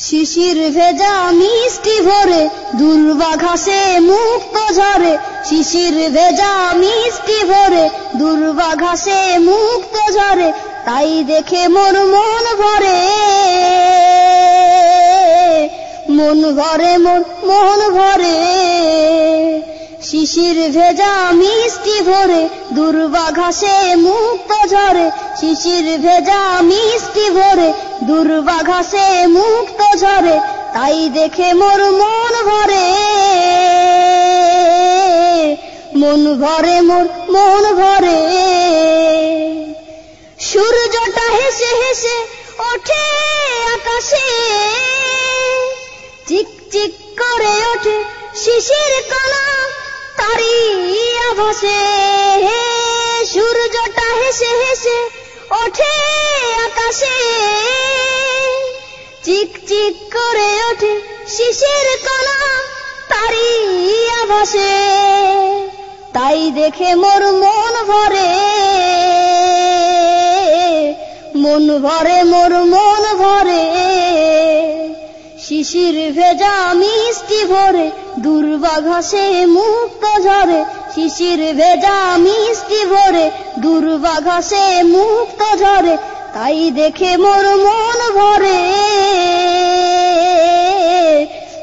শিশির ভেজা মিষ্টি ভরে, দুর্বা ঘাসে মুক্ত ঝরে। শিশির ভেজা মিষ্টি ভরে, দুর্বা ঘাসে মুক্ত ঝরে, তাই দেখে মোর মন ভরে। মন ভরে, মোর মন ভরে। শিশির ভেজা মিষ্টি ভরে, দুর্বা ঘাসে মুক্ত ঝরে। শিশির ভেজা মিষ্টি ভরে দুর্বা ঘাসে মুক্ত ঝরে, তাই দেখে মোর মন ভরে। মন ভরে মোর, মন ভরে। সূর্যটা হেসে হেসে ওঠে আকাশে। চিক চিক করে ওঠে শিশির কণা তারি আভাসে। সূর্যটা হেসে হেসে ওঠে আকাশে। চিক চিক করে ওঠে শিশির কণা তারি আভাসে। তাই দেখে মোর মন ভরে। মন ভরে, মোর মন ভরে। শিশির ভেজা মিষ্টি ভরে দুর্বা ঘাসে মুক্ত ঝরে। শিশির ভেজা মিষ্টি ঘাসে মুক্ত ঝরে, তাই দেখে মোর মন ভরে।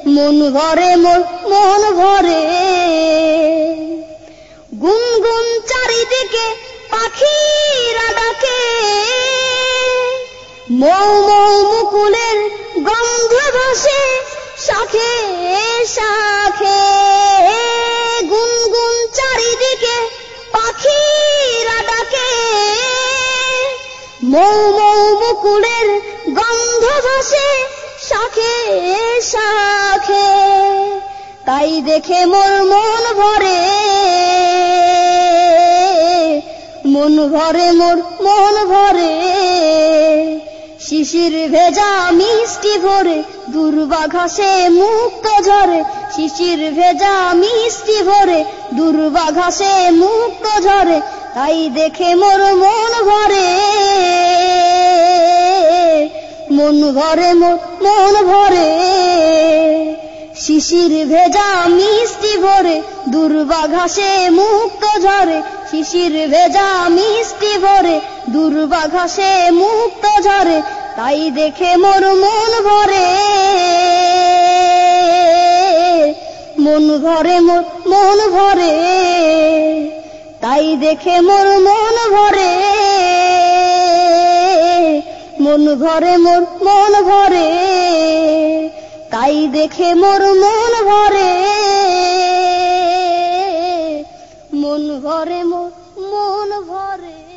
মন ভরে, মোর মন ভরে। গুনগুন চারিদিকে পাখিরা ডাকে। মৌ মৌ মুকুলের গন্ধ ভাসে শাখে। মৌ মৌ মুকুলের গন্ধ ভাসে শাখে শাখে। তাই দেখে মোর মন ভরে। মন ভরে মোর মন ভরে। শিশির ভেজা মিষ্টি ভরে, দুর্বা ঘাসে মুক্ত ঝরে। শিশির ভেজা মিষ্টি ভরে, দুর্বা ঘাসে মুক্ত ঝরে। তাই দেখে মোর মন ভরে। মন ভরে মন ভরে। শিশির ভেজা মিষ্টি ভরে, দুর্বা ঘাসে মুক্ত ঝরে। শিশির ভেজা মিষ্টি ভরে, দুর্বা ঘাসে মুক্ত ঝরে। তাই দেখে মোর মন ভরে। মন ভরে মোর মন ভরে। তাই দেখে মোর মন ভরে। মন ভরে, মোর মন ভরে। তাই দেখে মোর মন ভরে। মন ভরে, মোর মন ভরে।